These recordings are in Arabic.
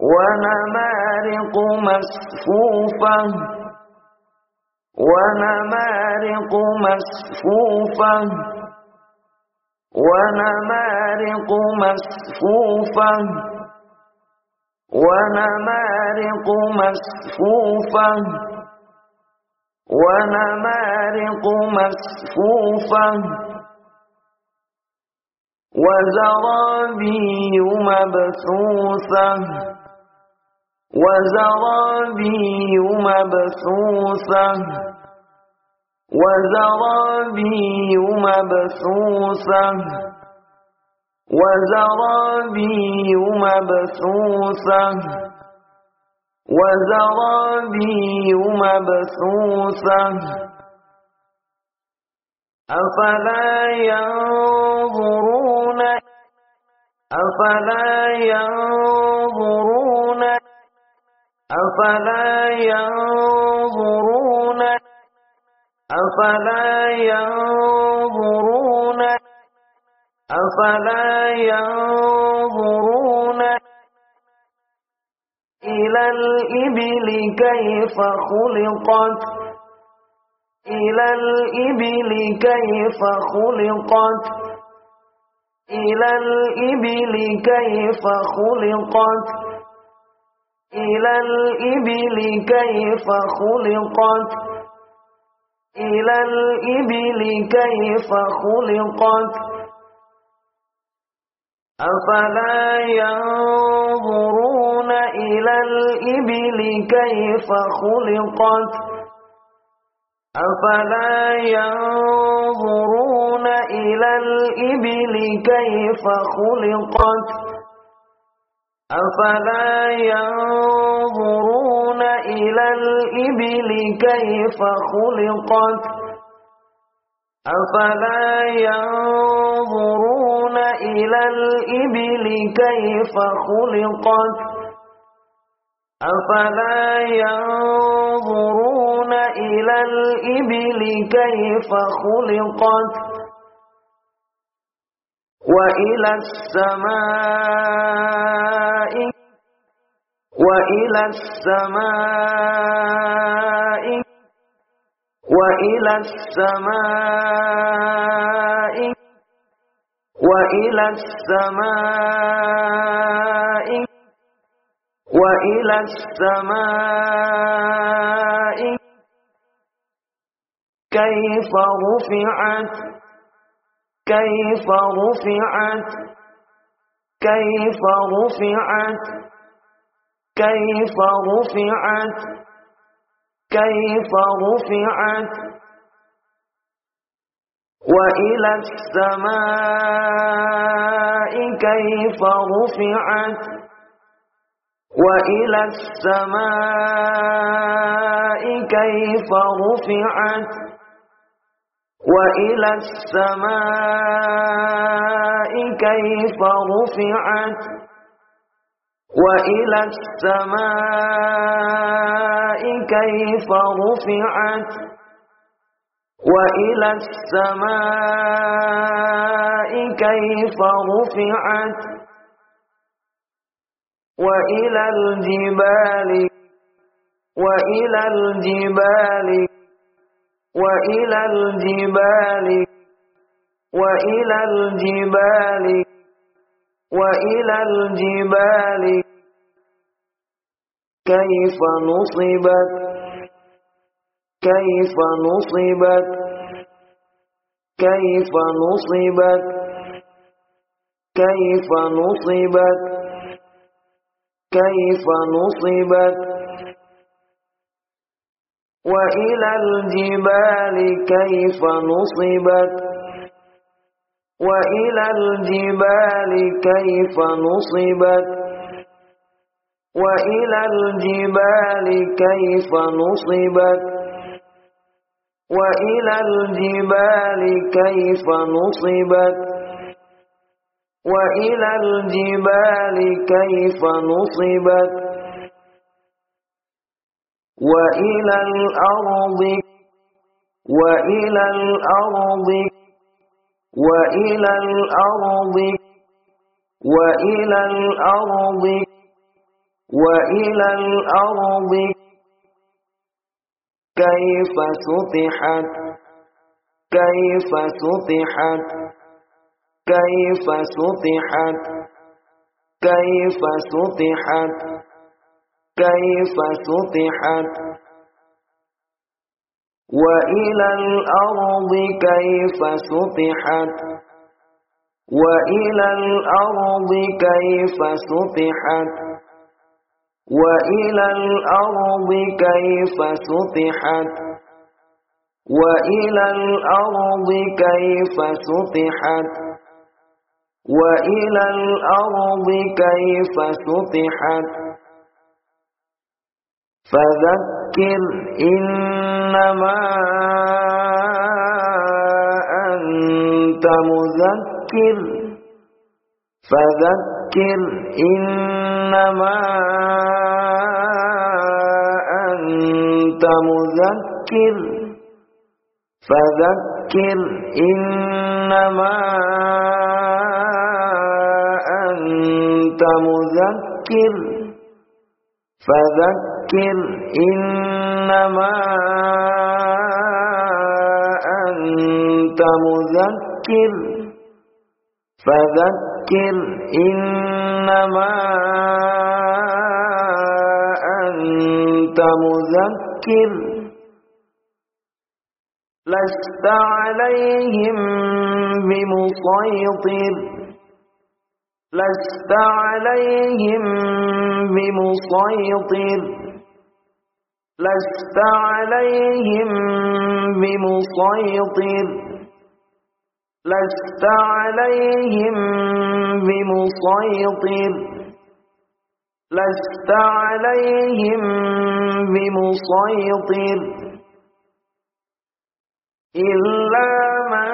ونمارق مصفوفة. ونمارق مصفوفة. ونمارق مصفوفة. ونمارق مصفوفة. ونمارق مصفوفة. وزرابي مبثوثة. وزرابي مبثوثة. وزرابي مبثوثة. وزرابي مبثوثة. وزرابي مبثوثة. أفلا ينظرون أفلا ينظرون أفلا ينظرون أفلا ينظرون أفلا ينظرون إلى الإبل كيف خلقت إلى الإبل كيف خلقت إلى الإبل كيف خلقت إلى الإبل كيف خلقت؟ إلى الإبل كيف خلقت؟ أفلا ينظرون إلى الإبل كيف خلقت؟ أفلا ينظرون إلى الإبل كيف خلقت؟ أفلا ينظرون إلى الإبل كيف خلقت؟ أفلا ينظرون إلى الإبل كيف خلقت؟ أفلا ينظرون إلى الإبل كيف خلقت؟ وإلى السماء وإلى السماء وإلى السماء وإلى السماء وإلى السماء كيف رفعت كيف رفعت؟ كيف رفعت؟ كيف رفعت؟ كيف رفعت؟ وإلى السماء كيف رفعت؟ وإلى السماء كيف رفعت؟ وإلى السماء كيف رفعت وإلى السماء كيف رفعت وإلى السماء كيف رفعت وإلى الجبال وإلى الجبال وإلى الجبال وإلى الجبال وإلى الجبال. كيف نصبت؟ كيف نصبت؟ كيف نصبت؟ كيف نصبت؟ كيف نصبت؟ وإلى الجبال كيف نصبت؟ وإلى الجبال كيف نصبت؟ وإلى الجبال كيف نصبت؟ وإلى الجبال كيف نصبت؟ وإلى الجبال كيف نصبت؟ وإلى الأرض وإلى الأرض وإلى الأرض وإلى الأرض وإلى الأرض. كيف سطحت؟ كيف سطحت؟ كيف سطحت؟ كيف سطحت؟ كيف سطحت؟ وإلى الأرض كيف سطحت؟ وإلى الأرض كيف سطحت؟ وإلى الأرض كيف سطحت؟ وإلى الأرض كيف سطحت؟ وإلى الأرض كيف سطحت؟ فذكر إنما أنت مذكر. فذكر إنما أنت مذكر. فذكر إنما أنت مذكر. فذكر إنما أنت مذكر. فذكر إنما أنت مذكر. لست عليهم بمسيطر. لست عليهم بمسيطر. لست عليهم بمسيطر. لست عليهم بمسيطر. لست عليهم بمسيطر. إلا من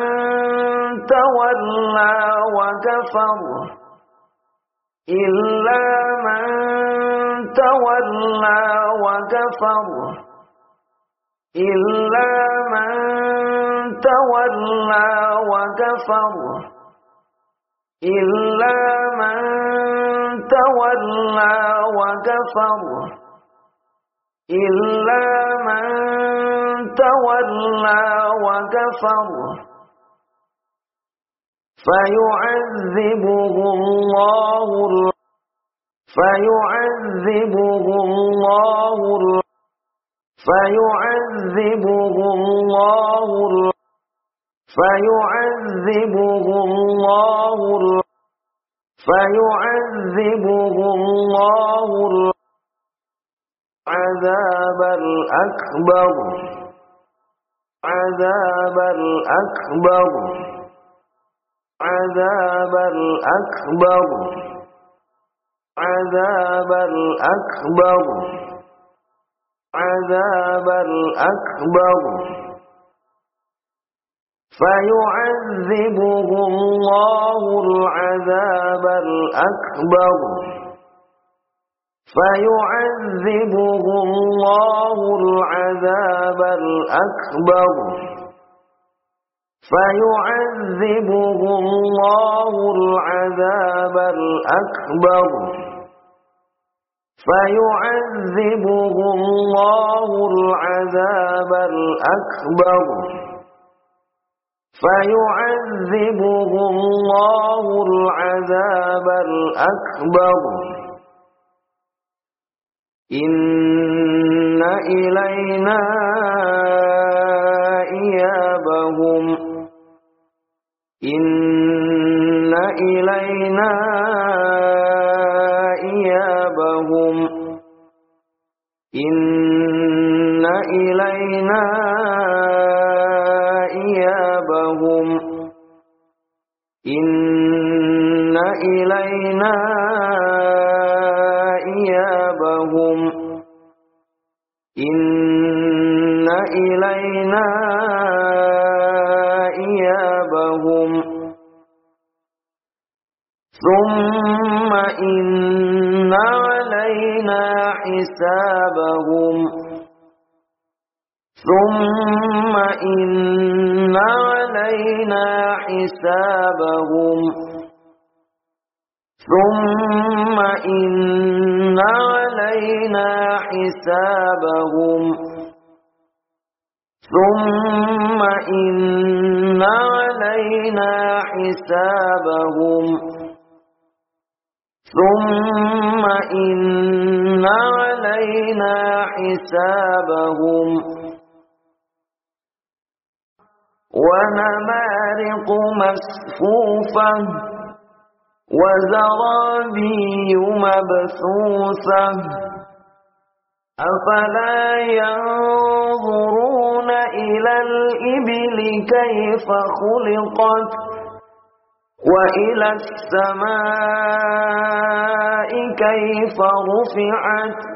تولى وكفر. إلا من تولى وكفر إلا من تولى وكفر إلا من تولى وكفر إلا من تولى وكفر فيعذبه الله فيعذبه الله فيعذبه الله فيعذبه الله فيعذبه الله عذاب الأكبر عذاب الأكبر عذاب الأكبر عذاب الأكبر. عذاب الأكبر. فيعذبه الله العذاب الأكبر. فيعذبه الله العذاب الأكبر. فيعذبه الله العذاب الأكبر. فيعذبه الله العذاب الأكبر. فيعذبه الله العذاب الأكبر. إن إلينا إن إلينا إيابهم إن إلينا إيابهم إن إلينا إيابهم إن إلينا حسابهم. ثم إن علينا حسابهم. ثم إن علينا حسابهم. ثم إن علينا حسابهم. ثم إن علينا حسابهم ونمارق مصفوفة وزرابي مبثوثة أفلا ينظرون إلى الإبل كيف خلقت وإلى السماء كيف رفعت